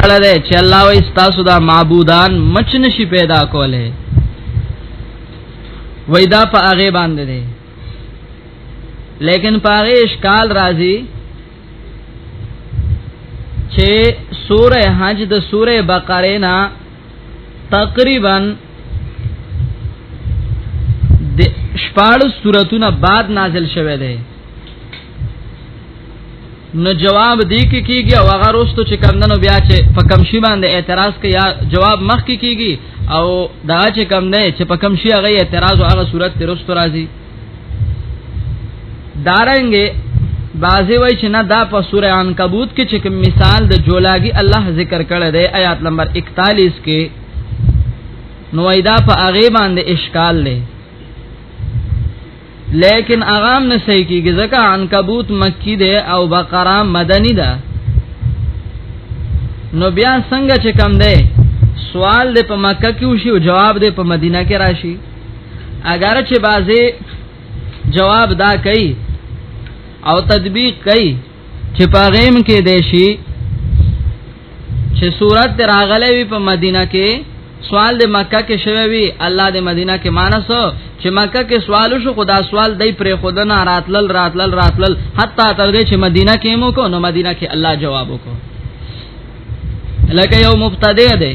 کړه چې الله وي تاسو دا معبودان مچ نشي پیدا کوله وای دا په هغه باندې دی لیکن په هغه اشکال راځي چې سوره حج د سوره بقره نه تقریبا د شپږ سوراتونه بعد نازل شوه دی نو جواب دی کې کیږي او هغه روستو چې کم دنو بیا چې په کم شی باندې اعتراض کوي یا جواب مخ کې کیږي او دا چې کم نه چې په کم شی هغه اعتراض او هغه صورت ته روستو راځي دارنګ بازی وای چې نه دا په سوره عنکبوت کې چې کوم مثال د جولاګي الله ذکر کړی دی آیات نمبر 41 کې نو ایدا په هغه باندې اشکال لې لیکن اغام نه صحیح کیږي ځکه عنکبوت مکی ده او بقره مدنی ده نو بیا څنګه چې کم ده سوال دې په مکه کې وشي او جواب دې په مدینه کې راشي اگر چې بازي جواب دا کوي او تطبیق کوي چې پاغیم کې دیشي چې صورت راغلې وي په مدینه کې سوال د مکه کې شوی وي الله د مدینه کې مانس چې مکه کې سوال شو خدا سوال دای پر خودنه راتلل راتلل راتلل حتی تر دې چې مدینه کې مو کو نو مدینه کې الله جواب وکړو لکه یو مبتدی دی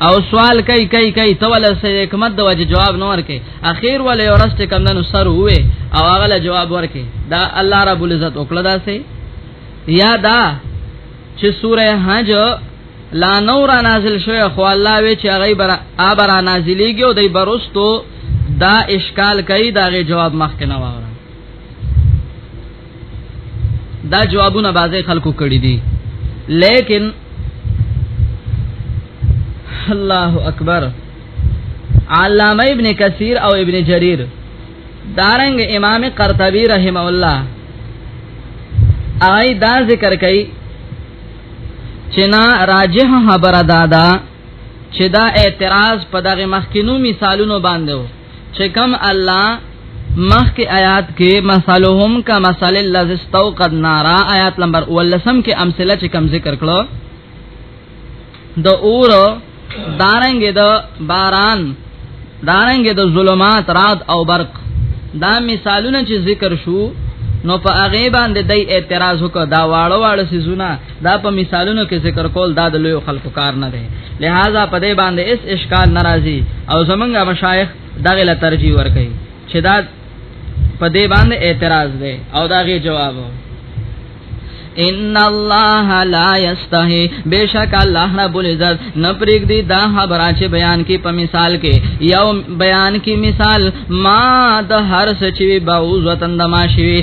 او سوال کوي کوي کوي ته ول سه حکمت د وجه جواب نور کې اخیر ول یو رست کم دنو سر وې او هغه له جواب ورکې دا الله رب العزت وکړه دا سه یا دا چې سوره حج لا نور نازل شوی خو الله وی چې هغه بر ابر نازلېږي او دای برستو دا اشکال کوي دا غي جواب مخکې نه وره دا جوابونه بازه خلکو کړی دي لیکن الله اکبر علامه ابن کثیر او ابن جریر دارنګ امام قرطبی رحم الله آی دا ذکر کوي چې نا راجح خبره دادا چې دا اعتراض په دغه مخکینو مثالونو باندې چې کوم الله مخ کې آیات کې مثلهم کا مثل الذی استوقد نارا آیات نمبر 19 کې امثله چې کوم ذکر کړو د اور دارنګ د باران دارنګ د ظلمات رات او برق دا مثالونه چې ذکر شو نو په هغه باندې د اعتراض وکړه دا واړو واړو سيزونه دا په مثالونو کې ذکر کول دا د لوی خلکو کار نه دی لہذا په دې باندې اس اشکال ناراضي او زمونږ مشایخ دغه له ترجیح ور کوي چې دا په دې باندې اعتراض دی او داغه جواب وو ان الله لا یستحی بشک الله رب العزت نپریک دی دا خبره چې بیان کی په مثال کې یو بیان کی مثال ما د هر سچوي باوز وطن دما شوی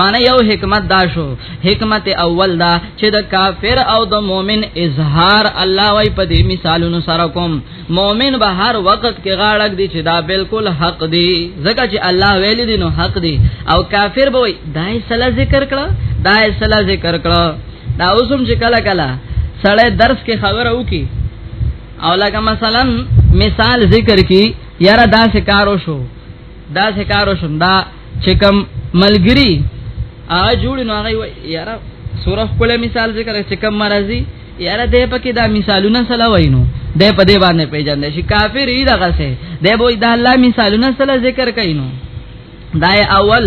معنی یو حکمت دا شو حکمت اول دا چې د کافر او د مؤمن اظهار الله وای په دې مثالونو سره کوم مؤمن به هر وخت کې غاړک دي چې دا بالکل حق دی ځکه چې الله ویل دي نو حق دی او کافر به وای دای سلا ذکر کړه دای سلا ذکر کړه دا اوسم چې کله کله سړی درس کې خبره وکي او لکه مثلا مثال ذکر کی یاره دا سکارو شو دا څه کارو شم دا چې کم ملګری ا جوړ نو هغه وای یاره سوره خپل مثال ذکر چې کم مرضی یاره دې پکې دا مثالونه سلا وینو دې په دې باندې پیژندې شي کافر ای دغه سه دې بو دا الله مثالونه سلا ذکر کینو دا اول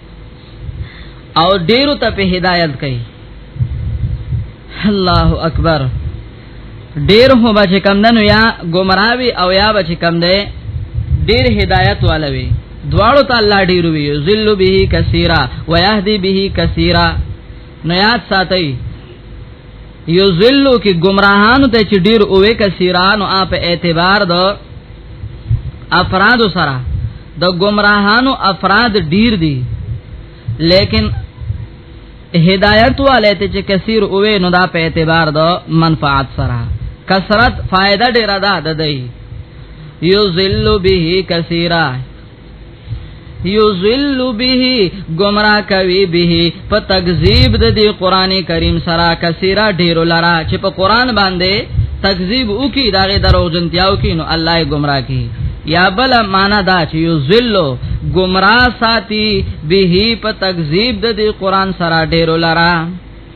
او ډیرو ته په هدایت کوي الله اکبر ډیر هو بچ کم دنو یا گمراوی او یا بچ کم ده ډیر هدایت والوي دواړو ته الله ډیر وی ذل به کثیره و یهدی به کثیره نو یاد ساتي یذلو کې گمراهانو ته چې ډیر اوې کثیرانو اپ اعتبار دو افراد سره د گمراهانو افراد ډیر دي لیکن هدایت والے ته چې کثیر اوې نو دا په اعتبار دو منفعت سره کثرت فائدہ ډیر ده د دی یذلو به کثیرا یذل به گمراه کوي به په تکذیب د دې قران کریم سره کثیره ډیر لرا چې په قران باندې تکذیب وکي داغه درو جنتیاو کې نو الله یې گمراه کوي یا بل معنا دا چې یذل گمراه ساتي به په تکذیب د دې قران سره ډیر لرا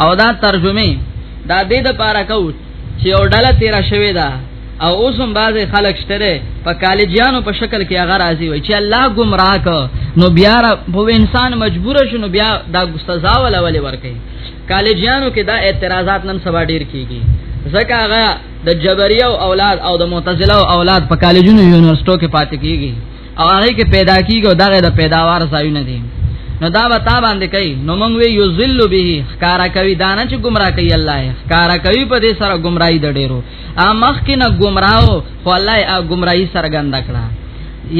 او دا ترجمه دا دې د پاره کو چې یو ډله تیرا شوی دا او اوس هم بعضې خلک شته په کالجیانو په شکل کې هغه راځي وي چې الله گمراه ک نو بیا په انسان مجبور شنو بیا دا سزا ولا ولې ورکي کالجیانو کې دا اعتراضات نن سبا ډیر کیږي ځکه هغه د جبري او اولاد او د معتزله او اولاد په کالجونو یونیورسيټو کې پاتې کیږي او هغه کې پیدا کیږي دغه د پیداوار ځایونه دي نو دا به تا باندې کوي نو مونږ وی یذل به خکارا کوي دانه چې گمراه کوي الله خکارا کوي په دې سره گمراهي د ډیرو ا مخ کې نه گمراهو خو الله ا گمراهي سرګند کړه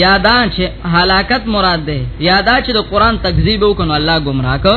یادا چې هلاکت مراد ده یادا چې د قران تکذیب وکړو الله گمراه کو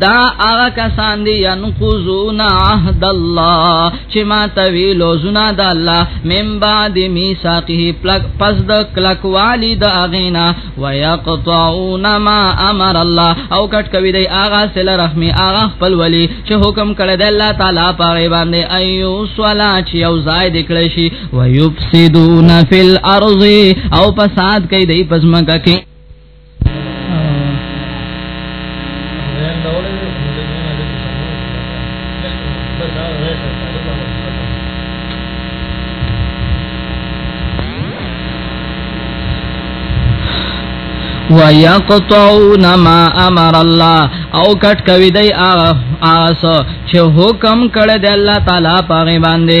دا هغه کسان دي ينقضون عهد الله چې ما تویل زنا د الله من بعد میثاقه پلک پس د کلک والی د اغینا ويقطعون ما امر الله او کټ کوي دی هغه سل رحمی هغه خپل ولی چې حکم کړی د الله تعالی پاره باندې ايو صلا چې او زائد کړی شي ويفسدون فی الارض او فساد کوي دی پس مکه کې ويقطعون ما امر الله او کټ کوي دی آس چې حکم کړه د الله تعالی پاغه باندې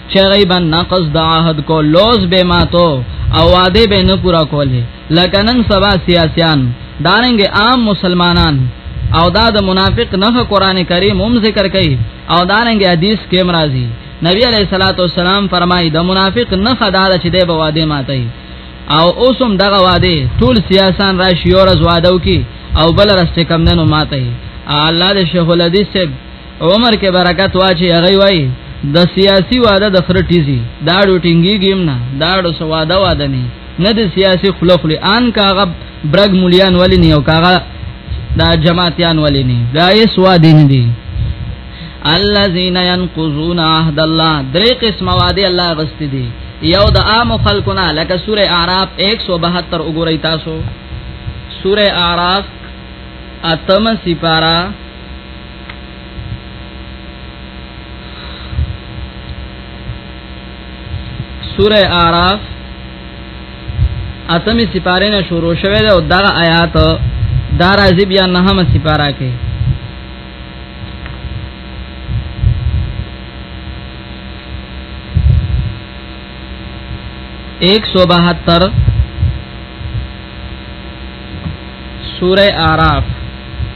چغی بن نقص د عهد کو لوز به ماتو او وعده به نه پورا کوله لکه نن سبا سیاسيان دارنګ عام مسلمانان او دا د منافق نه قران کریم هم ذکر کوي او دارنګ حدیث کې مرাজি نبی علیہ الصلوۃ والسلام فرمایي د منافق نه خدای چې د بواده ماتي او اوسم دغه واده ټول سیاسان راشي او رز وادو کی او بل رسته کم نه ماتي الله دې شیخ الحدیث عمر کې برکت واچي هغه وای د سیاسي واده د خرټیزي دا ډو ټینګیږم نه دا ډو سواده واده نه نه د سیاسي خلخلی ان کاغه برګ مليان ولی نه او کاغه دا جماعتيان ولی نه دا یې سواده نه دي الذين ينقضون عهد الله درې قسم واده الله غست دي یو د عام خلقنا لکه سوره اعراف 172 وګورئ تاسو سوره اعراف اتم سپارا سوره اعراف اتمی سپاره نه شروع شوه ده او دا آیات دا راځي بیا نهمه سپاره کې ایک سو بہتر سورہ آراف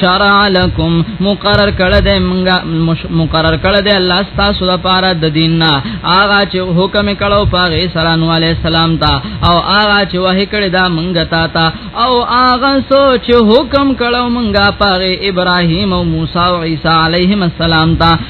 شرع لكم مقرر کړه دې مونږه مقرر کړه دې الله تاسو د پاره د دیننا آغا چې حکم کړو پاغه سلام علی السلام تا او آغا چې وه کړه دا مونږه تا تا او آغا سوچ حکم کړو مونږه پاغه ابراهیم او موسی او عیسی علیهم السلام تا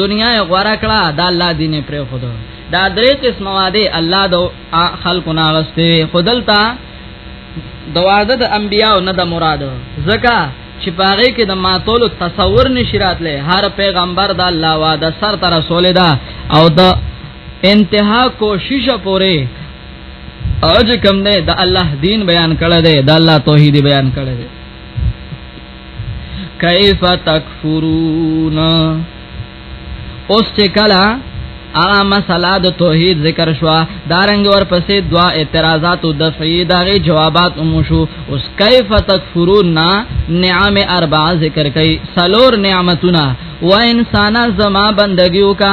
دنیا یې غوړه کړه دا الله دین پر خود دا درې قسم واده الله د خلکو ناغسته خودلتا د واده د انبیاو نه د مراد زکه چې پاره کې د ماتولو تصور نشرات لې هر پیغمبر د الله واده سر تر رسول دا او د انتها کوشش پوره اج کم نه د الله دین بیان کړه دے د الله توحید بیان کړه دے کیف تکفرون اوس چې کلا هغه مسله د توحید ذکر شو دارنګ ورپسې دوا اعتراضات او دفعی دغه جوابات هم شو اوس کیف تکفرون نعم اربع ذکر کئ سلور نعمتونه و انسان زما بندگیو کا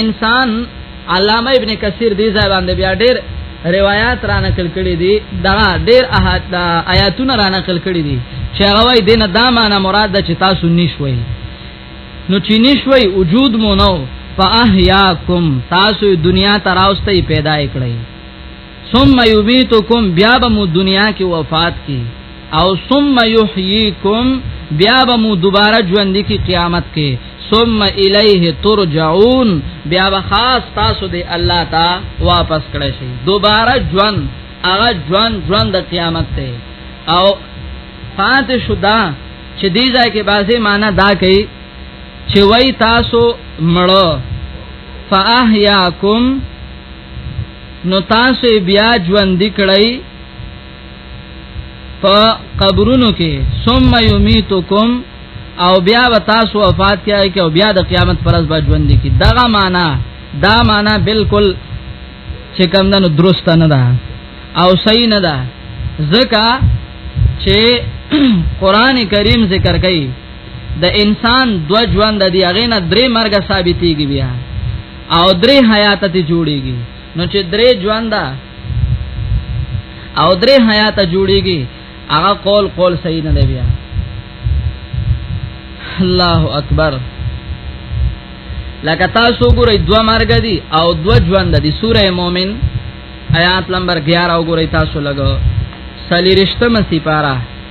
انسان علامه ابن کثیر دی ځای باندې بیا ډېر روایت را نقل کړي دي دا ډېر آیاتونه را نقل کړي دي چې هغه وای دینه دا معنی مراد ده چې تاسو نشوي نو چې نشوي وجود مو نو فاحیاکم تاسو دنیا تراوسته پیدا کړی ثم یبیتکم بیا به مو دنیا کې وفات کی او ثم یحییکم بیا به مو دوباره ژوند کی قیامت کې ثم الیه ترجعون بیا به خاص تاسو دی الله تا واپس کړئ شي دوباره ژوند هغه ژوند ژوند د قیامت ته او فات شدا چې دی ځای کې بازي معنا دا کوي چې وای تاسو مړو فاحیاکم نو تاسو بیا ژوند کړئ په قبرونو کې ثم یمیتکم او بیا و تاسو وفات کیږئ او بیا د قیامت پر ورځ به ژوند کی دغه معنا دا معنا بالکل چې کوم نه درست نه ده او صحیح نه ده ځکه چې قران کریم ذکر کوي د انسان دو ژوند دی هغه نه درې مرګه ثابتېږي بیا او درې حیات ته جوړیږي نو چې درې ژوند او درې حیات جوړیږي هغه قول قول صحیح نه دی بیا الله اکبر لکه تاسو ګورئ دوا مرګ دي او دوا ژوند دي سوره مؤمن آیات نمبر 11 وګورئ تاسو لګو سلیرشتمه سپاره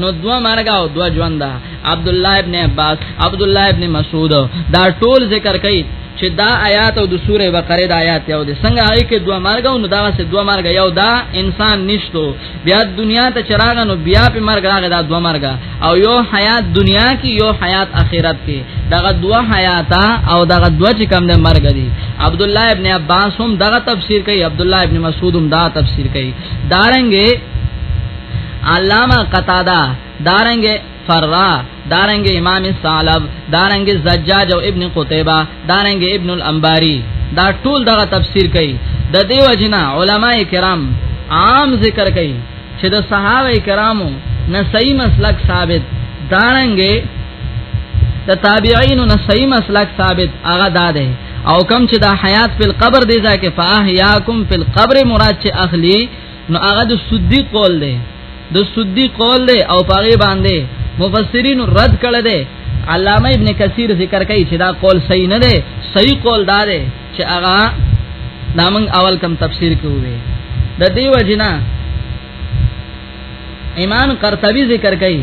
نو دو مرګ او دو ژوند عبد الله ابن عباس عبد الله ابن مسعود دا ټول ذکر کوي چې دا آیات او د سوره بقره د آیات یو دي څنګه هغه کې دوه مرګ او نو دا سه دوه مرګ یو دا انسان نشته بیا دنیا ته چراغ نو بیا په مرګ راغی دا دوه مرګ او یو حیات دنیا کې یو حیات آخرت کې دغه دوه حیات او دغه دوه چې کم نه مرګ دي عبد الله ابن عباس هم دغه تفسیر کوي عبد الله ابن مسعود هم دا تفسیر کوي دارنګه علامه قتاده دارنګه فرا دارنګ امام الثعلب دارنګ زجاج او ابن قتيبه دارنګ ابن الانباري دا ټول دغه تفسیر کوي د دیو جنا علما کرام عام ذکر کوي چې د صحابه کرامو نه صحیح مسلک ثابت دارنګ د تابعین نه صحیح مسلک ثابت هغه داده او کم چې دا حیات په قبر دی ځکه فاحیاکم فی القبر مراد چې اخلی نو هغه د صدیق قول دی د صدیق قول دی او پاره باندې مفسرین رد کړه دی علامه ابن کثیر ذکر کوي چې دا قول صحیح نه دی صحیح قول دا دی چې هغه نامن اول کم تفسیر کوي د دیو جنا امام قرطبی ذکر کوي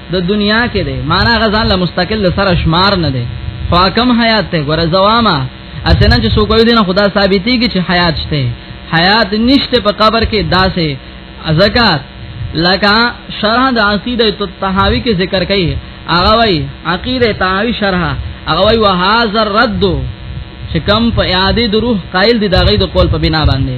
د دنیا کې دی معنا غزان له مستقل سره شمار نه دی فاکم حیات ته ګوره زوامه اسنه چې سو کوي دینه خدا ثابتي کې چې حیات شته حیات نشته په قبر کې داسې زکات لکه شرح د عقیده التحاوی کې ذکر کړي هغه وای عقیده تحاوی شرح هغه وای وهذا الرد چې کم په یادې د روح قائل دي دا غي د قول په بنا باندې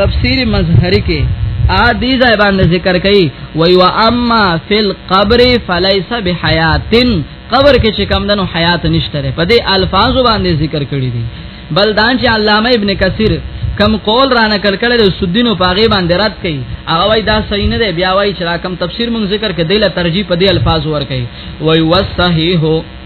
تفسیر مظهری کې ا دې ځای باندې ذکر کړي وی وا اما فی القبر فلیس بحیاتن قبر کې چې کم دنو حیات نشته په دې الفاظ باندې ذکر کړی دي بل دان چې علامه ابن کثیر کم قول را نقل کړي د سدینو پاغي باندې رات کوي هغه وای دا صحیح نه دی بیا وای چې را کم تفسیر مون ذکر کې دله ترجیح په دې الفاظ ور کوي وی وصحیح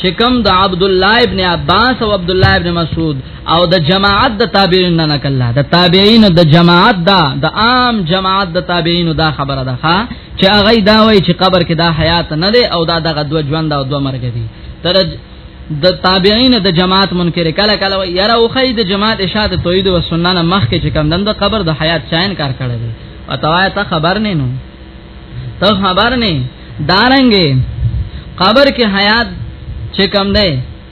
چې کوم د عبد الله ابن عباس او عبد الله ابن مسعود او د جماعت د تابعین نه نقل ده د تابعین د جماعت دا د عام جماعت د تابعین دا خبره ده ها چې هغه دا وایي چې قبر کې دا حیات نه ده او دا دغه دوه ژوند او دوه مرګ دي تر د تابعین د جماعت منکر کله کله یاره او خی د جماعت اشاعت توحید او سنت مخ کې چې کم دند قبر د حیات چاین کار کړی دی او توای ته خبر نه نو ته خبر نه دارنګې قبر کې حیات چې کم نه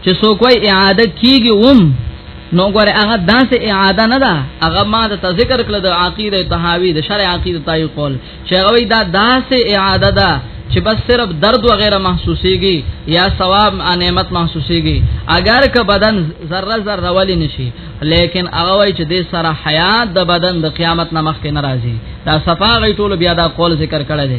چې سو کوئی اعاده کیږي وم نو ګوره هغه داسې اعاده نه ده هغه ما د ذکر کړل د عقیده تهاوی د شرع عقیده تای قول چې هغه دا داسې اعاده ده چې بس صرف درد و غیره محسوسيږي یا ثواب نعمت محسوسيږي اگر که بدن ذره ذره ولی نشي لیکن هغه وای چې د سره حیات د بدن د قیامت نمخ کې ناراضي دا صفاغه ټول بیا دا قول ذکر کړی دی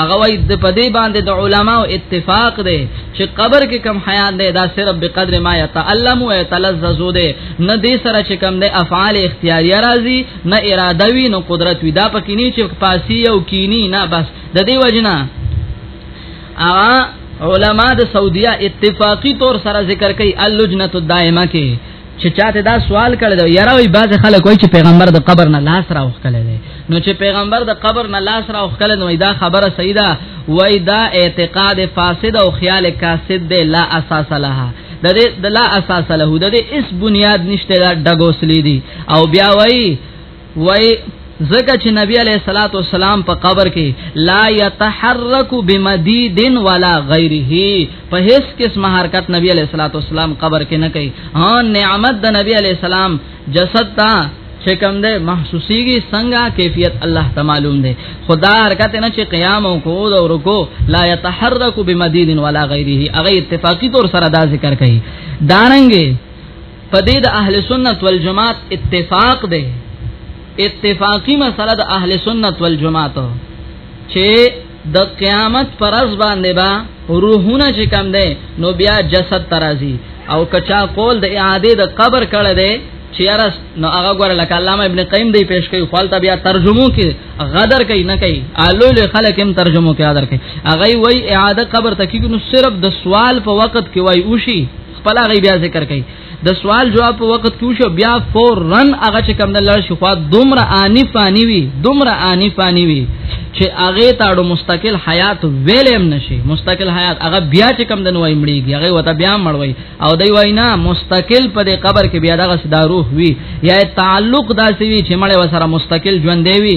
هغه وای د پدې باندې د علماو اتفاق دی چې قبر کې کم حیات دی دا صرف به قدر ما يتعلم او يتلذذ دی نه دې سره چې کم دی افعال اختیاری راځي نه اراده وی نه قدرت وی دا پکې نه چې پاسی او کینی نه بس د دې وجنه هغه علما د سعودیا اتفاقی طور سره ذکر کوي اللجنه الدائمه کې چې چاته دا سوال کړی دی یاره وي بعض خلک وایي چې پیغمبر د قبر نه لاس راوخ کړي دی نو چې پیغمبر د قبر نه لاس راوخ کړي نو دا خبره صحیح ده وای دا اعتقاد فاسد او خیال کاسد دی لا اساس لها د دې د لا اساس له د دې اس بنیاد نشته دا ډګوسلی دي او بیا وایي وای زکه چې نبی علیہ الصلات والسلام په قبر کې لا يتحرك بمديد ولا غيره په هیڅ قسم حرکت نبی علیہ الصلات والسلام قبر کې نه کوي ها نعمت د نبی علیہ السلام جسد تا چې کوم ده محسوسيږي څنګه کیفیت الله ته معلوم ده خدا حرکت نه چې قیام او کو او رکو لا يتحرك بمديد ولا غيره هغه اتفاقی طور سره دا ذکر کوي دارنګي پدې د اهل سنت والجماعت اتفاق دی اتفاقی مسله د اهل سنت والجماعت چې د قیامت پر از باندې با روحونه چې کم دی نو بیا جسد ترازی او کچا قول د اعاده د قبر کړه دی چې ارس نو هغه ګور لکه علامه ابن قیم دی پیش کوي خپل ته بیا ترجمو کې غدر کوي نه کوي الو له خلک هم ترجمو کې غدر کوي هغه وای اعاده قبر ته کې نو صرف د سوال په وخت کې وای اوشي خپل غي بیا ذکر کوي د سوال جواب په وخت کې شو بیا فورن هغه چې کم د لړ شي خو دومره انی فانی وی دومره انی فانی وی چې هغه تاړو مستقل حیات ویلم نشي مستقل حیات هغه بیا چې کم د نوای مړیږي هغه وته بیا مړوي او دی وینا مستقل په دې قبر کې بیا دغه صدا روح وی یا تعلق داسې وی چې مړ وسره مستقل ژوند دی وی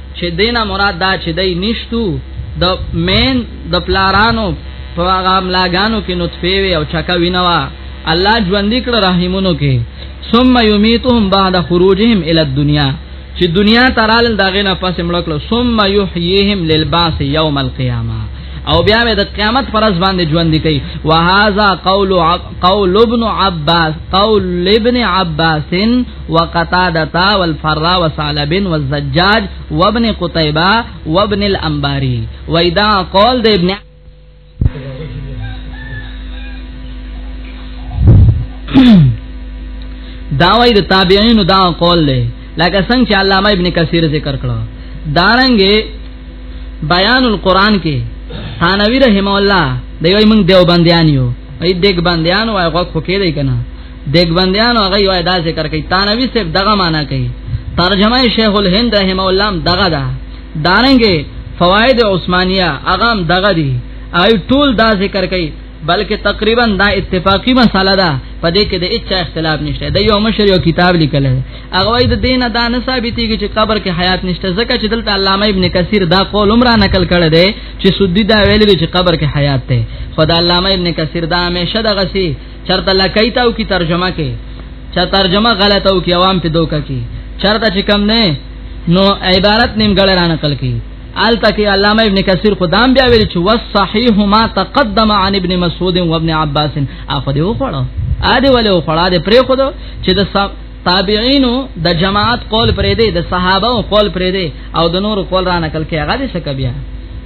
چې دینه مراد دا چې دای نشتو د مین د پلارانو په هغه ملاګانو کې نطفه وي او چکا وینوا الله ژوند کړ رحمونو کې ثم یمیتهم بعد خروجهم الی الدنیا چې دنیا ترال داغه نه پس مړکلو ثم یحییهم للباس یوم القیامه او بیا مې د قیامت پر ځ باندې ژوند کوي وهذا قول قول ابن عباس قول ابن عباس وقتادتا والفرا وصالب والزجاج وابن قتيبه وابن الانباري واذا قال د ابن دا وای د تابعین دا قول له لکه څنګه چې علامه ابن کثیر ذکر کړو دارنګې بیان القرآن کې ثانوی رحم الله دیوی موږ دیوبندیان یو ای دیګ بندیان وای غوښ خو کې دی کنه دګبندیانو هغه یو ادا ذکر کوي تانوی صاحب دغه معنا کوي ترجمه شیخ الهند رحم الله دغه ده دارنګه فواید عثمانیه هغه دغه دي او ټول دا ذکر کوي بلکې تقریبا دا اتفاقی مسله ده په دې کې د هیڅ اختلاف نشته د یو مشر یو کتاب لیکل هغه وایي د دین دا نه ثابتېږي چې قبر کې حیات نشته ځکه چې دلته علامه ابن کثیر دا قول عمره نقل کړی دی چې سودی دا ویل چې قبر کې حیات ده خدای علامه ابن کثیر دا همیشه دغه سي چرته لکایتا او کی ترجمه کې چا ترجمه غلطه او کی عوام په دوکا کې چرته چې کم نه نو عبارت نیمګړی را نقل کی آلتا کې علامه ابن کثیر خدام بیا ویل چې والصحیح ما تقدم عن ابن مسعود و ابن عباس اخو دی وخړو ا دې ولې وخړه دې پرې خو چې د تابعینو د جماعت قول پرې دی د صحابه قول پرې دی او د نور قول را نقل کې هغه دې شک بیا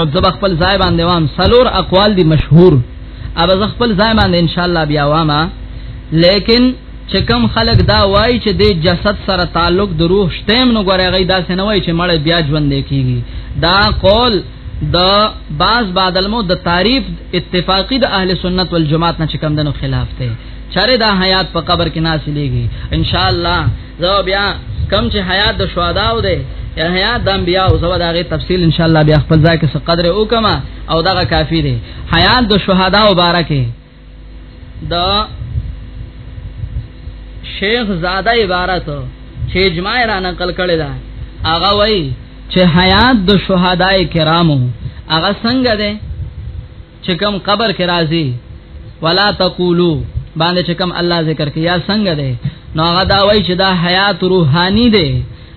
مطلب خپل ځای باندې وام سلور اقوال دي مشهور اوبه خپل ځای باندې ان شاء الله بیا وامه لیکن چې کم خلک دا وایي چې د جسد سره تعلق د روح شتم نو غره غي دا سنه وایي چې مړ بیا ژوند کیږي دا قول د باز بادل مو د تعریف اتفاقی د اهل سنت والجماعت نه چکم دنو خلاف ته چاره دا حیات په قبر کې ناسلیږي ان شاء الله زو بیا کم چې حیات د شهدا و دی یا حیات د انبیا او زو داغه تفصیل ان شاء الله بیا خپل ځای کې څه قدر وکما او دغه کافی دی حیات د شهدا مبارکه دا شیخ زاده عبارت چې اجماع را نقل کړی دا هغه وای چې حیات د شهداي کرامو هغه څنګه ده چې کوم قبر کې راځي ولا تقولو باندې چې کوم الله ذکر کوي یا څنګه ده نو هغه دا وای چې دا حیات روحاني ده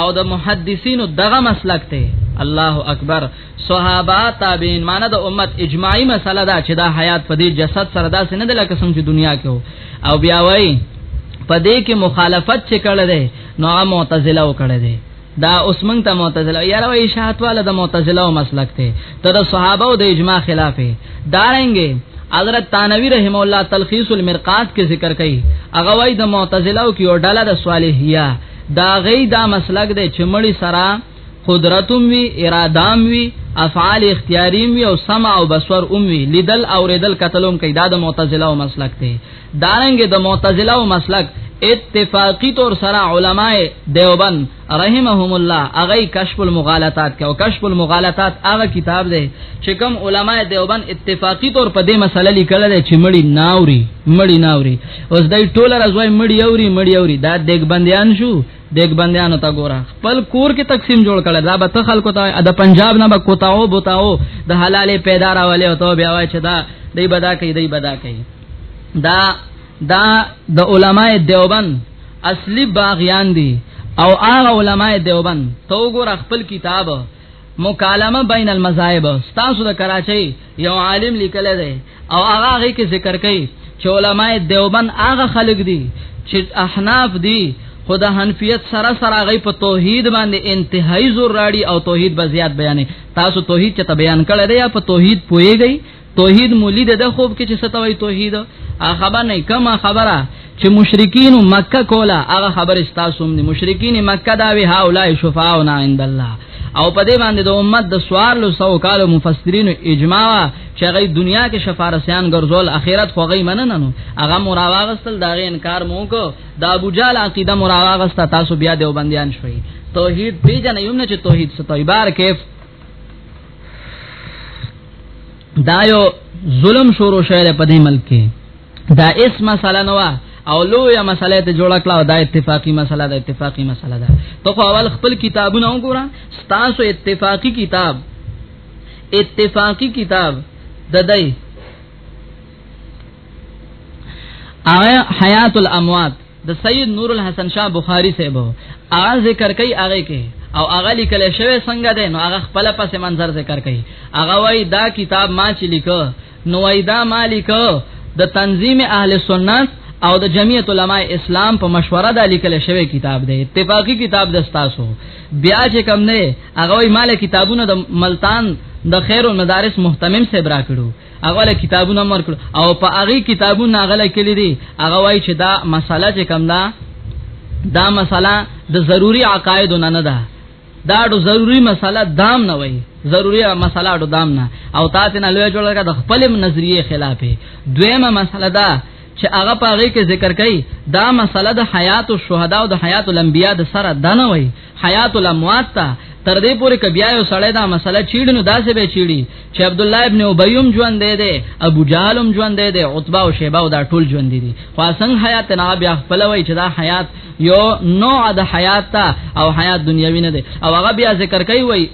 او د محدثینو دغه مسلک ته الله اکبر صحابه تابعین معنی د امت اجماعی مسله دا چې دا حیات په دې جسد سره داسې نه د لکه څنګه دنیا کې او بیا وای په دې کې مخالفت چې کړه ده نو معتزله وکړه ده دا اوس موږ ته معتزله یاره وای شاعت والا د معتزله او مسلک ته تر صحابه او د اجماع خلاف دارنګي حضرت تانوی رحم الله تلخیص المرقات کې ذکر کړي هغه وای د معتزله او کې ډله د صالحیه دا غي دا مسلک دی چې مړی سره قدرتوم وی ارادام وی افعال اختیاریم وی او سمع او بصر اوم وی لیدل او ردل قتلوم کوي دا د معتزله او مسلک دی دارنګ د دا معتزله او مسلک اتفاقی طور سره علماء دیوبند رحمهم الله هغه کشف المغالطات کې او کشف المغالطات هغه کتاب دی چې کوم علماء دیوبند اتفاقی طور په دې مسله لیکل دي چې مړی ناوري مړی ناوري اوس دای ټول راځوي مړی اوري مړی اوري دا دیګ بندیان شو دیګ بندیانو تا ګوره خپل کور کې تقسیم جوړ کړل دا به ته خلکو ته د پنجاب نه به کوتاو بوتاو د حلالې پیدا راولې او ته بیا وای چې دا دی بدا کوي دی بدا کوي دا دا د علماء دیوبند اصلي باغیان دي او هغه علماء دیوبند تو ګور خپل کتاب مکالمه بین المذاهب تاسو د کراچۍ یو عالم لیکل دی او هغه هغه کې ذکر کوي چې علماء دیوبند هغه خلک دي چې احناف دي خدا حنفیت سره سره غي په توحید باندې انتهایی زور راړي او توحید به زیات بیانې تاسو توحید چې بیان کړی دی یا په توحید پويږئ توحید مولید د خوب کې چې ستوي توحید خبر نه کما خبره چې مشرکین مکه کولا هغه خبر استاسو هم دي مشرکین مکه دا وی هاولای شفاعنا عند الله او په دې باندې د امت د سوار لو سو کال مفسرین اجماع چې هغه دنیا کې شفارسیان ګرځول اخرت خو غي مننه نو هغه مراواغستل دا غي انکار مو کو د ابو جال عقیده مراواغسته تاسو بیا دیو بندیان شوي توحید پیژنې یم نه چې توحید ستوي بار کیف دا یو ظلم شروع شوه په دې ملک کې دا اس مسله نو او لویا مسله ته جوړ کړه دا اتفاقی مسله ده اتفاقی مسله ده ته خو اول خپل کتابونه وګوره ستاسو اتفاقی کتاب اتفاقی کتاب د دای آیا حیات الاموات د سید نور الحسن شاه بخاری صاحب او ذکر کوي هغه کې او هغه لیکل شوی څنګه ده نو هغه خپل پس منظر ذکر کوي هغه وای دا کتاب ما چې لیکو نو ایدا مالک د تنظیم اهل سنت او د جمعیت علماء اسلام په مشوره دا لیکل شوی کتاب دی اتفاقی کتاب د تاسو بیا چې کم نه هغه وی مال کتابونه د ملتان د خیر المدارس محتمم سے برا کړو هغه له کتابونه مر کړو او په هغه کتابونه هغه لیکل دي هغه وای چې دا مسله چې کم ده دا مسله د ضروری عقاید نه نه ده دا ډو ضروری مسله دام نه وای ضروری مسله ډو دام نه او تاسو نه لوي جوړه کړه د خپل نظریه خلافه دویمه مسله دا چې هغه پاغه کې ذکر کړي دا مسله د حیات الشهدا او د حیات الانبیاء د سره دنه وای حیات الاموات ته تر دې پورې ک بیا یو سړی دا مسله چیړي نو داسې به چیړي چې عبد الله ابن ابیم ژوند دی دی ابو جهلم ژوند دی دی عتبه او شیبه او دا ټول ژوند دي خو څنګه حیات نه بیا خپلوي چې دا حیات یو نوع د حیات تا او حیات دنیوي نه دی او هغه بیا ذکر کوي وای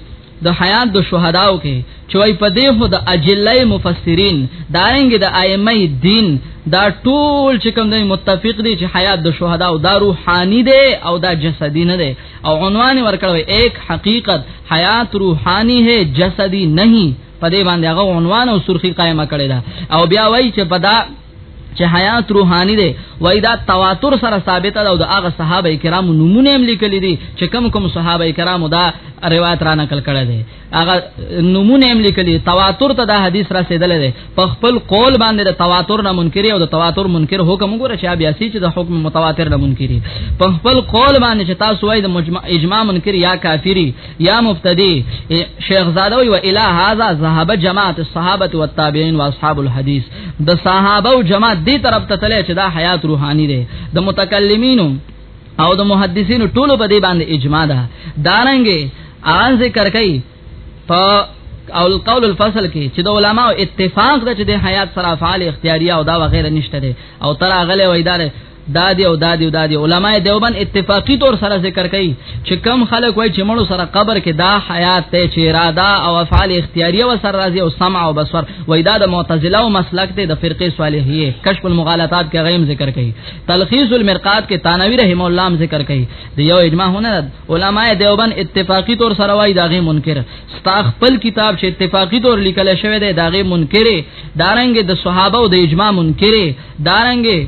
د حیات د شهداو کې چوي په دې خو د اجلای مفسرین دارنګ د ائمه دین دا ټول چې کوم دی متفق دي چې حیات د شهدا او دا روحاني دی او دا جسدي نه دی او عنوان ورکړوي ایک حقیقت حیات روحاني ہے جسدي نہیں په دې باندې هغه عنوان او سرخی قائمه کړی دا او بیا وایي چې په دا چې حیات روحانی دی وای دا تواتر سره ثابت ده او د هغه صحابه کرامو نمونه هم لیکل دي چې کم کم صحابه کرامو دا روایت را نقل کړی دی هغه نمونه هم لیکل دي تواتر ته دا حدیث را سیدل دی په خپل قول باندې د تواتر نه منکری او د تواتر منکر حکم وګوره چې بیا سي چې د حکم متواتر نه منکری په خپل قول باندې چې تاسو وای د اجماع منکر یا کافری یا مبتدی شیخ زاده وی و اله هاذا ذهب جماعت الصحابه والتابعین واصحاب الحديث د صحابه او جماعت دی طرف ته تللی چې دا حیات روحانی دی د متکلمینو او د محدثینو ټولو په دې باندې اجماع ده دارنګي اغان ذکر کوي په او القول الفصل کې چې د علماو اتفاق ده چې د حیات سره افعال اختیاریه او دا وغیرہ نشته ده او تر اغله وې دار دادی او دادی او دادی علماء دیوبند اتفاقی طور سره ذکر کوي چې کم خلک وای چې مړو سره قبر کې دا حیات ته چې اراده او افعال اختیاریه و سر راځي او سمع او بصر وای دا د معتزله او مسلک ته د فرقه صالحیه کشف المغالطات کې غیم ذکر کوي تلخیص المرقات کې تانوی رحم الله هم ذکر کوي د یو اجماع هونه علماء دیوبند اتفاقی طور سره وای دا غي منکر ستا خپل کتاب چې اتفاقی طور لیکل شوی دی دا غي منکر دارنګ د صحابه او د اجماع منکر دارنګه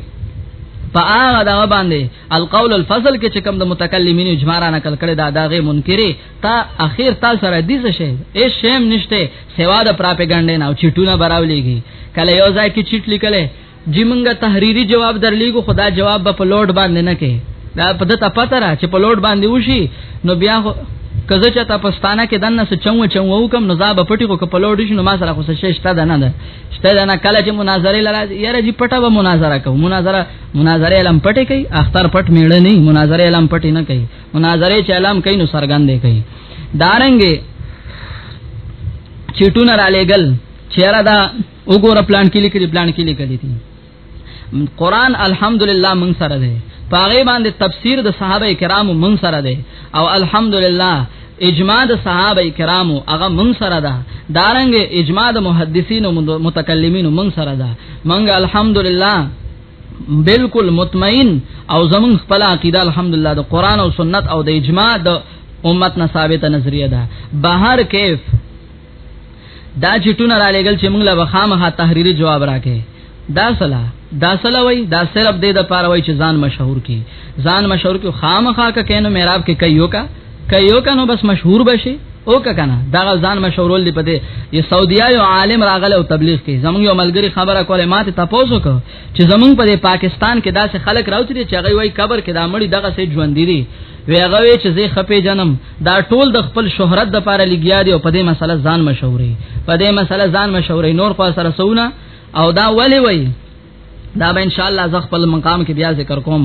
په هغه دا باندې القول الفصل کې چې کوم د متکلمین اجماع را نقل کړي دا دغه منکری تا اخیر تا سره دې څه شي هیڅ شیم نشته سوا د پراپګاندا نه او چټونه براولېږي کله یو ځای کې چټ لیکلې جی مونږه تحریری جواب درلیږو خدا جواب به په لوډ باندې نه کې دا په دته پته را چې په لوډ باندې وشي نو بیا کزه چا تاسو ستانه کې دنه څه چنګو چنګو کوم نو زاب پټي کو په لوډ شي نو ما سره خو څه شته ده نه ده شته نه کله چې مناظره لري یاره جی پټه به مناظره کوي مناظره مناظره علم پټه کوي اختر پټ میړه نه مناظره علم پټ نه کوي مناظره چې علم کوي نو سرګند کوي دارنګي چټونه را لېګل چیرې دا وګوره پلان کې لیکلي پلان کې لیکلي دي قران الحمدلله مون سره ده پاغه باندې تفسیر د صحابه کرامو مون سره ده او الحمدلله اجماع د صحابه کرامو هغه مون سره ده دارنګ اجماع د محدثین او متکلمین مون سره ده منګ الحمدلله بالکل مطمئن او زمون خپل عقیده الحمدلله د قران او سنت او د اجماع د امت نه ثابت نظریه ده بهر کیف دا چټونه را لګل چې موږ له بخامه تحریری جواب راکې دا سلا دا سلا وای دا صرف دې د پاره وای چې ځان مشهور کی ځان مشهور کی خامخا ک کینو میراب کې کيو کا کيو کنو بس مشهور بشي او ک کنه دا ځان مشهورول دی پته یو سعودیا یو عالم راغله او تبلیغ کی زموږ یو ملګری خبره کوله ماته تاسو کو چې زموږ په پاکستان کې داسې خلک راوتی چې هغه وای قبر کې دا مړی دغه سه ژوند دي وی هغه چې زه خپې جنم دا ټول د خپل شهرت د پاره لګیا دی او په دې مسله ځان مشهوري په دې مسله ځان مشهوري نور خو سره سونه او دا ولی وای دا به ان شاء الله ز خپل مقام کې بیا ذکر کوم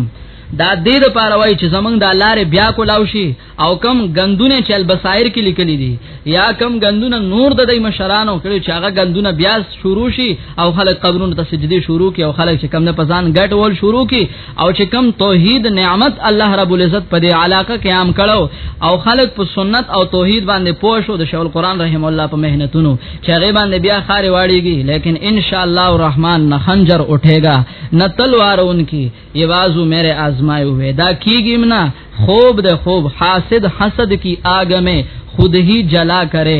دا دې د پاره وای چې زمنګ د لارې بیا کولاو شي او کم غندونه چې البصائر کې لیکلي دي یا کم غندونه نور د دې مشرانو کړي چې هغه غندونه بیا شروع شي او خلک قبرونو ته سجدي شروع کوي او خلک چې کم نه پزان غټ ول شروع کوي او چې کم توحید نعمت الله رب العزت په دې علاقه کې عام کړو او خلق په سنت او توحید باندې پوه شو د شول قران رحم الله په مهنتونو چې هغه باندې بیا خارې واړیږي لیکن ان شاء الله الرحمن نه خنجر اٹھेगा نه تلوار انکی یہ بازو میرے آزمائے ہوئے دا کیږي منا خوب د خوب حاسد حسد کی آگ میں خود ہی جلا کرے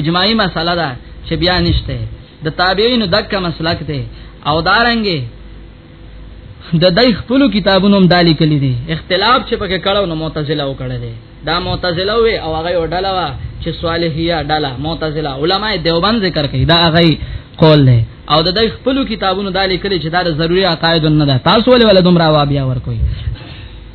اجماعي مسله ده چې بیا نشته د تابعین دک مسلک ده او دارنګي د دای خپل کتابونو هم دالی کلی دي اختلاف چې پکې کړو نو معتزله وکړه دي دا معتزله وي او هغه وډاله وا چې صالحیه ډاله معتزله علما دیوبند ذکر کوي دا هغه قول له او د دای خپل کتابونو دالی کلی چې دا ضروري عقاید نه ده تاسو ولې ولدم راوا بیا ور کوي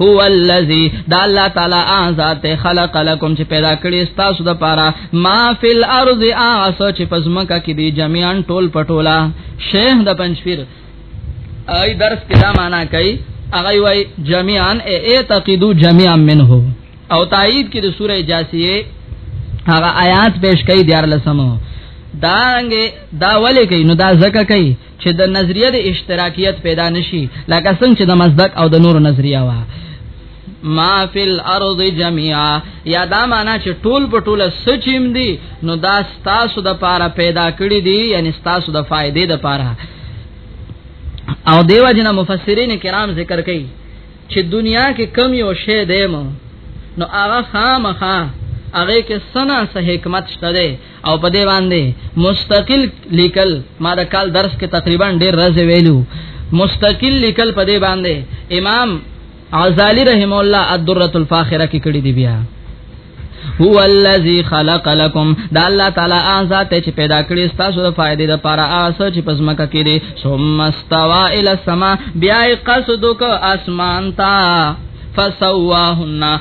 هو الذی دا الله تعالی ذات خلق لكم چې پیدا کړی تاسو د پاره ما فی الارض اس چې پزمکه کې دی جميعا ټول پټولا شیخ د پنځپیر ای درس کې دا معنا کوي هغه وای جميعا ای تعقیدو جميعا منه او تایید کې د سوره جاسیه هغه آیات پیش کړي دیار لسمو دارنګ دا ولې کوي نو دا زکه کوي چې د نظریه د اشتراکیت پیدا نشي لکه څنګه چې د مصدق او د نور نظریه وا ما فی الارض جميعا یا دا معنا چې ټول په ټوله سچیم دي نو دا ستاسو د پاره پیدا کړی دي یعنی ستاسو د فائدې د پاره او دیو جن مفسرین کرام ذکر کوي چې دنیا کې کم یو شی دی نو هغه خامخا هغه کې سنا سه حکمت شته او په دې باندې مستقل لیکل ما د کال درس کې تقریبا ډېر راځي ویلو مستقل لیکل په دې باندې امام غزالی رحم الله الدره الفاخره کې کړی دی بیا هو الذی خلق لكم دا الله تعالی ان ذات چې پیدا کړی تاسو د فائدې لپاره آسو چې پزماکه کې دي ثم استوى الى السما بیا قصد کو اسمان تا فسواهن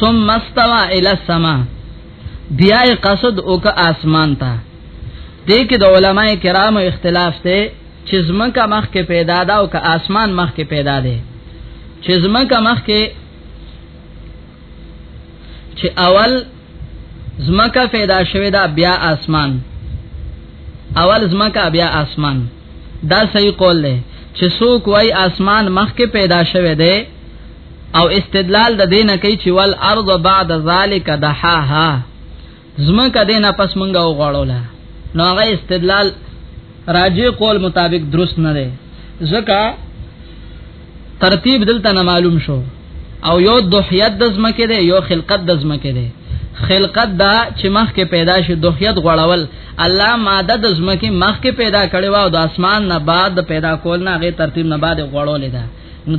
ثم استوى الى السماء بیا قصد اوک اسمان ته دې کې د علماء کرامو اختلاف ته چې زمکه مخ کې پیدا ده او که اسمان مخ کې پیدا ده چې زمکه مخ کې چې اول زمکه پیدا شوه دا بیا اسمان اول زمکه بیا اسمان دا صحیح قول دی چې څوک وای اسمان مخ کې پیدا شوه دی او استدلال د دینه کوي چې ول ارض بعد ذالک دحاها زمکه دینه پس مونږه وغړوله نو هغه استدلال راجی قول مطابق درست نه دی ځکه ترتیب دلته نه معلوم شو او یو دوحیت د زمکه دی یو خلقت د زمکه دی خلقت دا چې مخ کې پیدا شي دوحیت غړول الله ماده د زمکه مخ کې پیدا کړي وا او د اسمان نه بعد پیدا کول نه غي ترتیب نه بعد غړول ده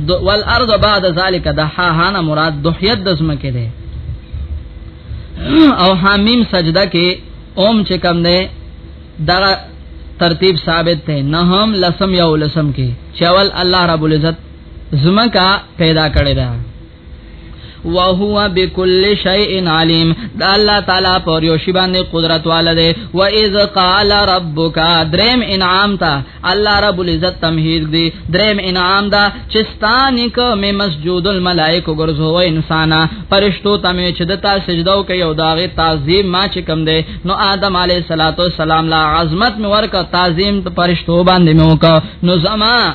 والارض بعد ذلك دحاها نه مراد دحیت د زمکه ده او حمیم سجده کې اوم چې کم ده دا ترتیب ثابت ده نه هم لسم یا ولسم کې چول الله رب العزت زمکا پیدا کړی دا وهو بكل شيء عليم دا الله تعالی پر یو شی باندې قدرت والده و اذ قال ربك دریم انعام تا الله رب العزت تمهید دی دریم انعام دا چستانی کو می مسجود الملائکه ګرځو انسانا پرشتو تمه چې دتا سجدو کوي او داغه تعظیم ما چې کم دی نو آدم علی السلام لا عظمت می ورکا تعظیم پرشتو باندې مو کا نو زما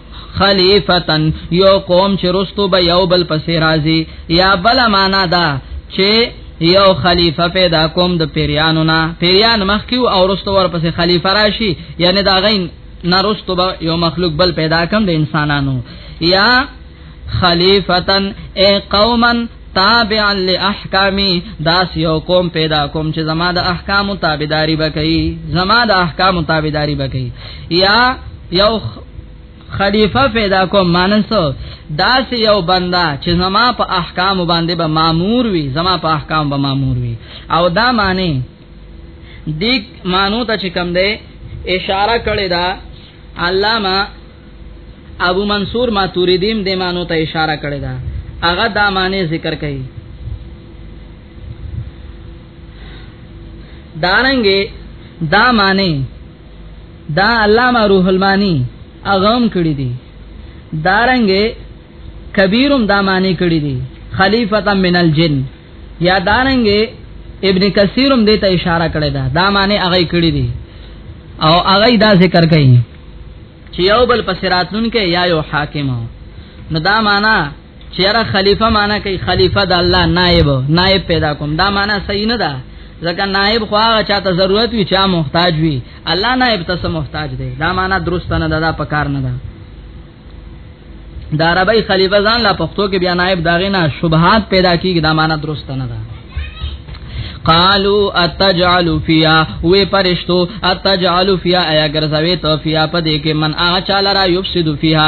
خلیفتن یو قوم چې رستو به یو بل پسې راځي یا بل معنا دا چې یو خلیفہ پیدا کوم د پیریانو نه پیریان مخکیو او رستو ور پسې خلیفہ راشي یعنی دا غین نرستو به یو مخلوق بل پیدا کم د انسانانو یا خلیفتن اے قومن تابعا لاحکامی داس یو قوم پیدا کوم چې زما د احکام تابعداري وکړي زما د احکام تابعداري وکړي یا یو خلیفہ پیدا کوم مانسو داس یو بندا چې زما په احکام باندې به مامور وي زما په احکام به مامور وي او دا معنی دی مانو ته چې کم دی اشاره کړی دا علامه ابو منصور ماتوریدیم د مانو ته اشاره کړی دا هغه دا معنی ذکر کړي دارنګه دا معنی دا علامه روح المانی اغم کړی دی دارنګ کبیرم دا معنی کړی دی خلیفتا من الجن یا دارنګ ابن کثیرم دې ته اشاره کړی دا دا معنی هغه کړی دی او هغه دا ذکر کوي چې یو بل پسراتون کې یا یو حاکم نو دا معنی چیرې خلیفہ معنی کوي خلیفہ د الله نائب نائب پیدا کوم دا معنی صحیح نه ده ځکه نائب خو هغه چاته ضرورت وي چا محتاج وي الله نائب ته سم محتاج دی دا معنا درست نه ده دا پکار نه ده دا عربی خلیفہ ځان لا پښتو کې بیا نائب داغه نه شبهات پیدا کیږي دا معنا درست نه ده قالو اتجعل فیا وې پرشتو اتجعل فیا ایا ګرځوي تو فیا پدې کې من اچاله را یفسد فیها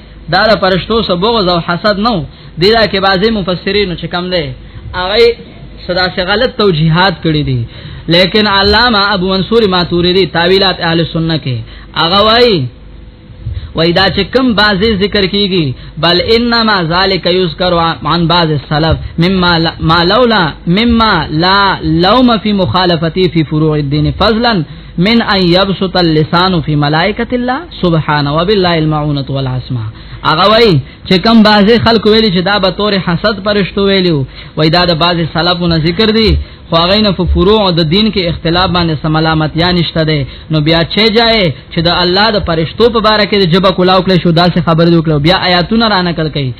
دا د پرشتو سبوغز او حسد نو دی دا کې بعضی مفسرین چې کم دی هغه صدا سے غلط توجیهات کړی دي لیکن علامہ ابو منصور ماتوریدی تاویلات اهل سنت کې هغه وایي وای دا چې کم بازي ذکر کیږي بل انما ذالک یذکر عن بعض السلف مما لا ما لولا مما لا لوم فی مخالفتی فی فروع الدین فضلا من ان يبسط اللسان في ملائکه الله سبحانه وبالله المعونه والعصمه هغه وای چې کم بازي خلق ویلي چې دا به تور حسد پرشتو ویلو وای دا د بازي سلفونو ذکر دی خو هغه نه په فروع د دین کې اختلاف باندې سملامت یا نشته ده نو بیا چې جای چې د الله د پرشتو په باره کې جبه کولاو کړی شو دا څه خبر دی وکړو بیا آیاتونه رانه کړ کوي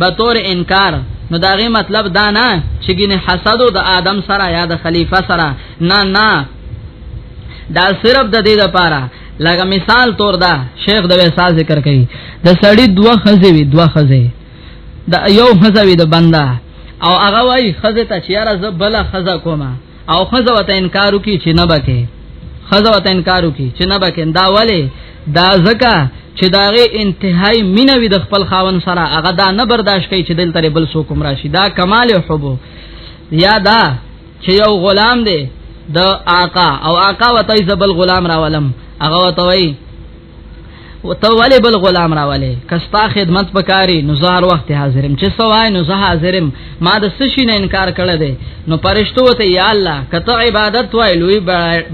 به تور انکار نو داغه مطلب دا نه چې ګینه حسد د آدم سره یا د خلیفہ سره نه نه دا صرف د دې لپاره لکه مثال تور دا شیخ د وسال ذکر کوي د سړی دوه خزې وي دوه خزې د یو خزې وي د بندا او هغه وای خزه ته چیرې ز بل خزه کومه او خزه وته انکارو کی چې نه بکه خزه وته انکارو کی چې نه بکه دا ولی دا زکه چې داغه انتهای مینوي د خپل خاون سره هغه دا نه برداشت کوي چې دلته بل سو کوم راشي دا کمال حب یا دا چې یو غلام دی د آقا او آقا وته زبل غلام راولم هغه وته وی وته ولې بل غلام راولې کستا خدمت پکاري نو زار وخت حاضرم چې سوای نو زه حاضرم ما د سشي نه انکار کړی دی نو پرشتو ته یا الله کته عبادت وای لوی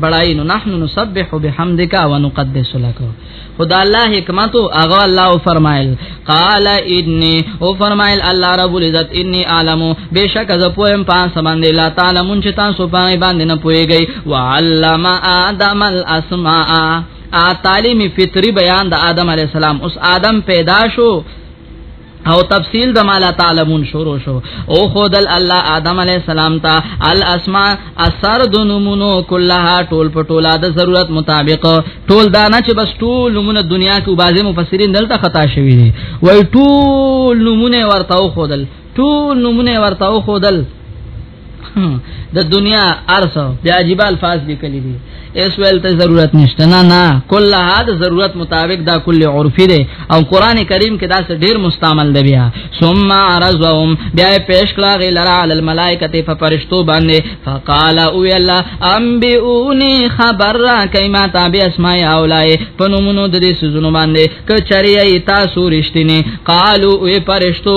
بړای نو نحن نسبح بحمدک ونقدس لك خدا الله حکمت اغه الله فرمایل قال انی او فرمایل الله رب العزت انی عالم بشک ز پویم پان سمان دی لا تعالی مون چې تاسو باندې نه پويږي وعلم ادم الاسماء ا تعلیم فطری بیان د آدم علی السلام اوس آدم پیدا شو او تفصیل د مالا تعلمون شروع شو او خدل الله آدم علی السلام ته الاسماء اثر د نمونو کلها ټول په ټوله د ضرورت مطابق ټول دانا چې بس ټول نمونه دنیا کې بعضی مفسرین دلته خطا شوی دي وای ټول نمونه ورته خدل ټول نمونه ورته خدل د دنیا ارسو بیا عجیب الفاظ لیکلي دي اس ویل ته ضرورت نشته نه نه کله هدا ضرورت مطابق دا کل عرفي دي او قران کریم کې دا څه ډیر مستعمل دی بیا ثم عرضهم بیا پیش کړه غلرا علی الملائکه په فرشتو باندې فقال او یلا انبئونی خبر را کایما تاب اسماء اولای پنومونو د دې سوزونو باندې کچری ایت سورشتنی قالو او فرشتو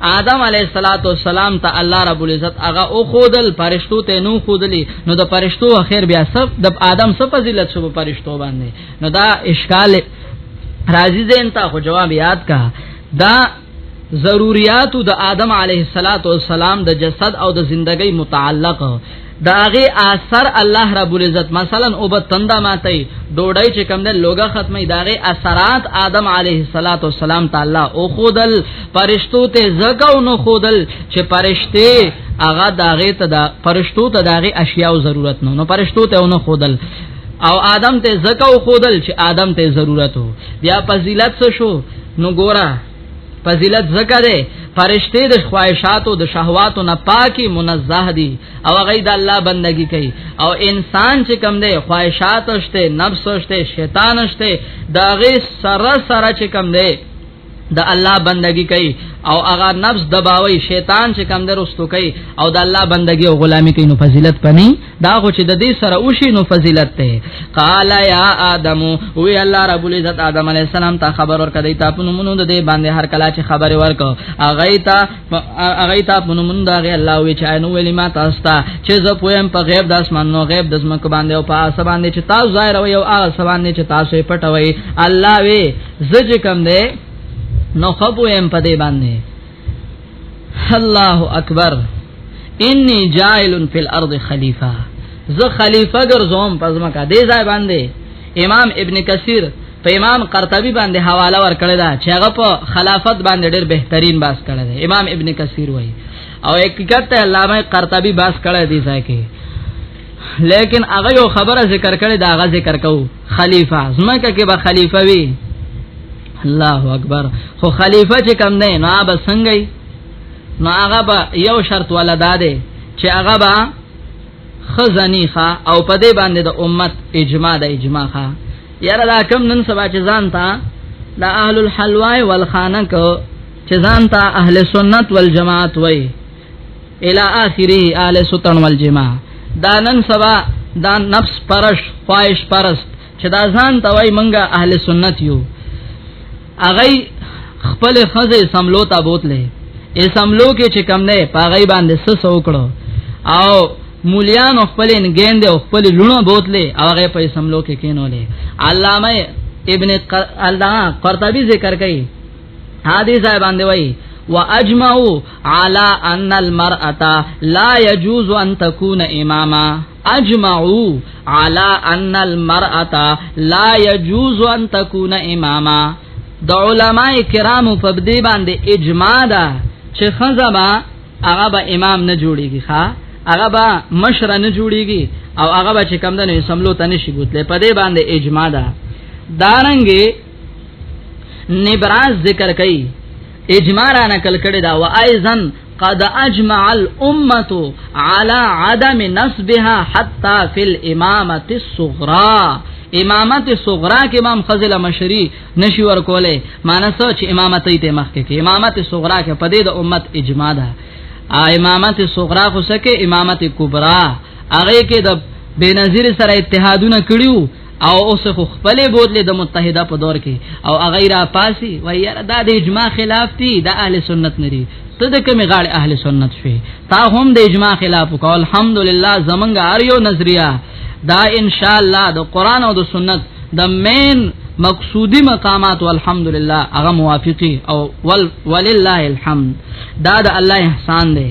آدم علیه الصلاۃ والسلام ته الله رب العزت هغه او خودل پرشتو ته نو خودلی نو د پرشتو خیر بیا سب د آدم سب فضیلت شوب پرشتو باندې نو دا اشکال راضی زین ته خو جواب یاد کا دا ضرورت د آدم علیه الصلاۃ والسلام د جسد او د زندګۍ متعلق دا هغه اثر الله رب العزت مثلا او به تندا ماتي ډوډۍ چې کم ده لوګه ختمي دا هغه اثرات آدم عليه الصلاه والسلام تعالی او خودل پرشتو ته زګو نو خودل چې پرشته هغه داغه ته دا پرشتو ته داغه اشیاء ضرورت نو نو پرشتو ته نو خودل او آدم ته زکه او خودل چې آدم ته ضرورت وو بیا فضیلت څه شو نو ګورا فضیلت زکه ده فرشته د خواهشاتو د شهواتو نه پاکي منزه دي او هغه د الله بندگی کوي او انسان چې کم دی خواهشات شته نفس شته شیطان شته دا غي سره سره چې کم دی د الله بندگی کوي او هغه نفس دباوي شیطان چې کم درستو کوي او د الله بندگی او غلامی کوي نو فضیلت پني دا خو چې د دې سره وشي نو فضیلت ته قال یا ادم او الله رب العزت ادم علی السلام ته خبر ورکړی تا په نومونو د دې باندې هر کلا چې خبر ورک اغه تا اغه تا په نومونو دا غي الله وی چې نو ویلی ما تاسو ته چې زه پویم په غیب د اسمان نو غیب د زمکه باندې او په اس باندې چې تاسو ظاهر وي او اس باندې چې تاسو پټوي الله وی زج کم دې نو خبو ایم په دې باندې الله اکبر انی جائل فی الارض خلیفہ زه خلیفہ ګرځوم پزما کا دې ځای باندې امام ابن کثیر په امام قرطبی باندې حواله ور کړی دا چې هغه په خلافت باندې ډېر بهترین باس کړی دی امام ابن کثیر وایي او حقیقت ته علامه قرطبی باس کړی دی ځای کې لیکن هغه یو خبره ذکر کړی دا هغه ذکر کو خلیفہ زما کې به خلیفہ وی الله اکبر خو خلیفہ چې کم نه نو به څنګه نو هغه به یو شرط ولا داده چې هغه به خزنیخه او په دې باندې د امت اجماع د اجماع ښه یاره دا کم نن سبا چې ځان ته د اهل الحلوای والخانه کو چې ځان ته اهل سنت والجماعت وای الی اخره اهل سنت والجماعت دا نن سبا دا نفس پرش خواهش پرست چې دا ځان ته وای منګه اهل سنت یو هغه خپل خزه سملو تا بوتلې ای سملو کې چې کم نه پاغی باندې سس وکړو او مولیان خپل انګیند او خپل لونو بوتلې هغه په سملو کې کینولې علامه ابن علامه قرطبي ذکر کوي حدیث صاحب باندې وایي واجمعوا على ان المرأه لا يجوز ان تكون اماما اجمعوا على ان المرأه لا يجوز ان تكون اماما د علماء کرامو په دې باندې اجماع ده چې خزه با هغه به امام نه جوړيږي ښا هغه به مشر نه جوړيږي او هغه به چې کم ده نه سملو تنه شي بوتله په دې باندې اجماع ده دارنګي نبراز ذکر کړي اجماع را نقل کړی دا وایزن قد اجمع الامه على عدم نسبها حتى في الامامه الصغرى امامت صغرا کې امام خزل مشری نشي ور کوله معنی سوچ امامت ته مخ کې امامت صغرا کې پدې د امت اجماع ده امامت صغرا خو سکه امامت کبرا هغه کې د بنظیر سره اتحادونه کړیو او اوس خو خپل بوتلې د متحده په دور کې او غیر پاسي و یاره دا د اجماع خلاف دي د اهل سنت نری ته د کوم غاړه اهل سنت شوي تا هم د اجماع خلاف وکړ الحمدلله زمنګ ار یو نظریه دا ان شاء الله د قران او د سنت د مین مقصودی مقامات والحمدلله هغه موافقی او ولله الحمد دا د الله احسان دی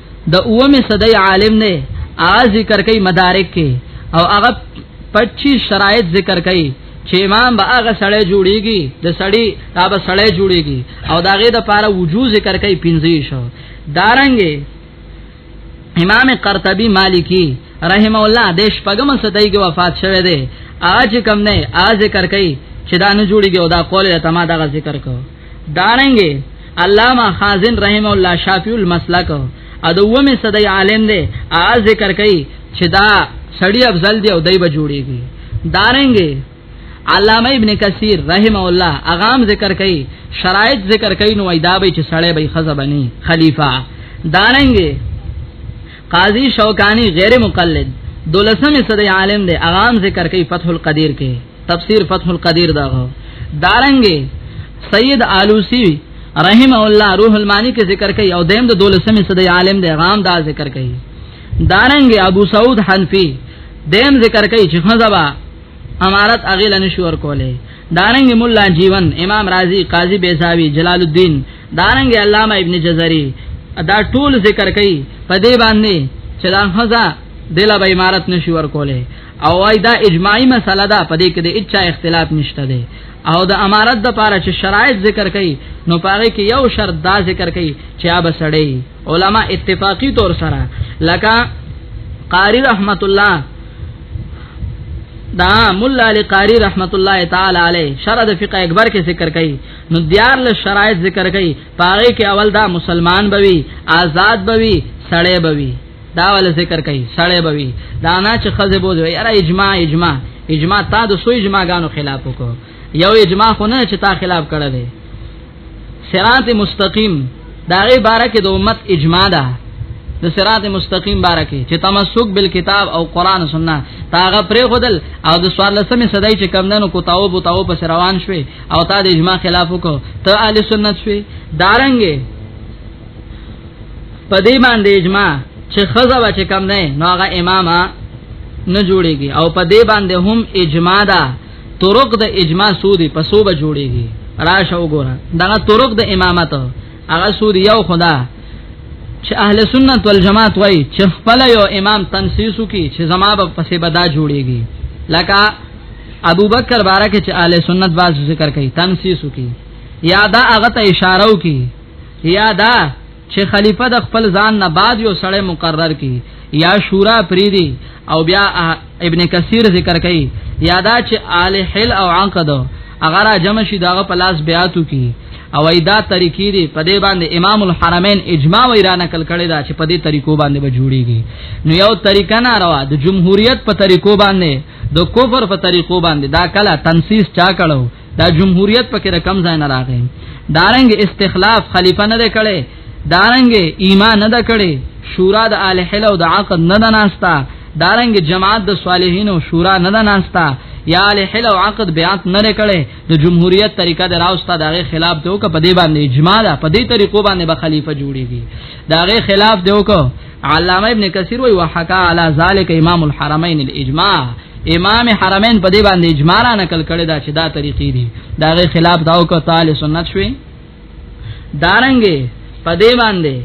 د اومه صدای عالم نه ا ذکر کوي مدارک کې او هغه 25 شرایط ذکر کوي چې امام به هغه سړی جوړیږي د سړی دا به سړی جوړیږي او دا غي د پاره وجو ذکر کوي 15 شو دارنګي امام قرطبي مالکی رحم الله د شپږم صدای کې وفات شوه دی اج کم نه ا ذکر کوي چې دا نه جوړیږي او دا قول ته ما دا ذکر کوي دارنګه علامه خازن رحم الله شافعی المسلک ا د ومه صدای عالم دی ا ذکر کوي چې دا سړی افضل دی او دای به جوړیږي دارنګه علامه ابن کثیر رحم الله اغام ذکر کوي شرایط ذکر کوي نو ایدا به چې سړی به خزبنی خلیفہ دارنګه قاضی شوکانی غیر مقلد دولسم صدای عالم دی اغام ذکر کوي فتح القدیر کې تفسیر فتح القدیر دا دارنګي سید آلوسی رحم الله روح المانی کې ذکر کوي او دیم د دولسمه صدې عالم د غام دا ذکر کوي دارنګي ابو سعود حنفی دیم ذکر کوي چې خزبا امارت اغیل نشور کوله دارنګ مولا جیون امام رازی قاضی بیزاوی جلال الدین دارنګ علامه ابن جزری دا ټول ذکر کوي په دې باندې چې دا خزا دلا به امارت نشور کوله او وای دا اجماعي مسله ده په دې کې د اچا اختلاف نشته دی او د امارت د پاره چې شرایط ذکر کړي نو پاره کې یو شرط دا ذکر کړي چې اب سړی علما اتفاقی طور سره لکه قاری رحمت الله دا مولا علی قاری رحمت الله تعالی علی شرع د فقه اکبر کې ذکر کړي نو دیار له شرایط ذکر کړي پاره کې اول دا مسلمان بوي آزاد بوي سړی بوي دا ول ذکر کوي سړی بوي دا نه چې خزه بوزي یاره اجماع اجماع اجماع تا د سوی اجماعګانو خلاف وکړو یو اجماع خو نه چې تا خلاف کړه دی صراط مستقیم دا غي بارکه د امت اجماع ده د صراط مستقیم بارکه چې تمسک بالکتاب او قران او سنت تاغه پرې خدل او د سوال لسمه صدای چې کم ننو کو تاو بو تاو پس روان شوي او تا د اجماع خلاف وکړه ته اهل سنت شوي دارنګ په دې باندې اجماع چې خزه بچ کم نه نو هغه امامه نه جوړيږي او په دې باندې هم اجماع ده طرق د اجماع سودی په سو به جوړيږي راشه وګوره دا طرق د امامت هغه سود یو خدا چې اهل سنت والجماعت وای چې خپل یو امام تنسیسو کی چې زما به پسې بدا جوړيږي لکه ابو بکر بارکه چې اهل سنت باز ذکر کوي تنسیسو کی یا دا هغه ته اشاره وکي یا دا چې خلیفہ د خپل ځان نه بعد یو سړی مقرر کی یا شورا پریدي او بیا ابن کثیر ذکر کوي یا دا چې آل حل او عقد اگر جمع شي داغه پلاس بیاتو کی او ایدا طریقې دی په دې باندې امام الحرمین اجماع و ایران کل کړي دا چې په دې طریقو باندې به جوړیږي نو یو طریقه نه روا د جمهوریت په طریقو باندې د کفر په طریقو باندې دا کله تنسیس چا کړو دا جمهوریت پکې د کم ځای نه راغی دارنګ استخلاف خلیفہ نه کړي دارنګ ایمان نه کړي شورا د اهل حل او د عقد نه ناشتا دارنګ جماعت د صالحین او شورا نه ناشتا یا اهل حل او عقد بیات نه کړي د جمهوریت طریقه د راوستا دغه خلاف ته او په دې باندې اجماع ده په دې طریقو باندې به خلیفہ جوړیږي داغه خلاف دیو کو علامه ابن کثیر وی وحکا علی ذلک امام الحرمین الاجماع امام حرمین په دې باندې اجماع را نقل کړی دا چې دا طریقې دي داغه خلاف داو کو تعالی سنت شوی دارنګې په دې باندې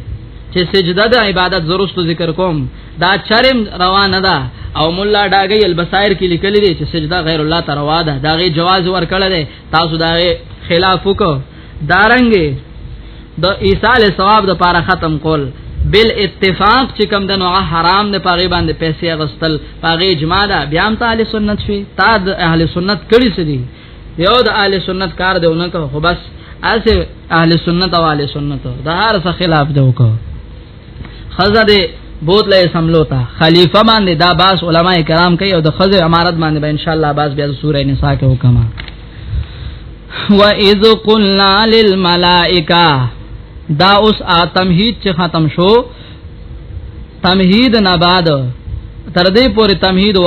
چې سجده د عبادت زروست ذکر کوم دا چرم روانه ده او مولا ډاګي البصائر کې لیکلي دي چې سجده غیر الله تعالی ده دا غي جواز ور کړل دي تاسو دا خلاف وکړو دارنګي د دا عیسی علی ثواب د پاره ختم کول بل اتفاق چې کم د نوع حرام نه پاغي باندې پیسې غستل پاغي اجماع ده بیا هم تعالی سنت شي تا د اهل سنت کړي سړي یو د اهل سنت کار دی اونکه خو بس اسه اهل سنت او اهل سنت دا هر څه خلاف دی وکړه خزه دې بوت لې سملو تا خلیفہ باندې دا باس علما کرام کوي او د خزه امارت باندې به ان شاء الله باس بیا سورې نساء کې وکما وَإِذْ قُلْنَا لِلْمَلَائِكَةِ دا اوس ا تمهید چې ختم شو تمهید نه بعد تر دې پورې تمهید و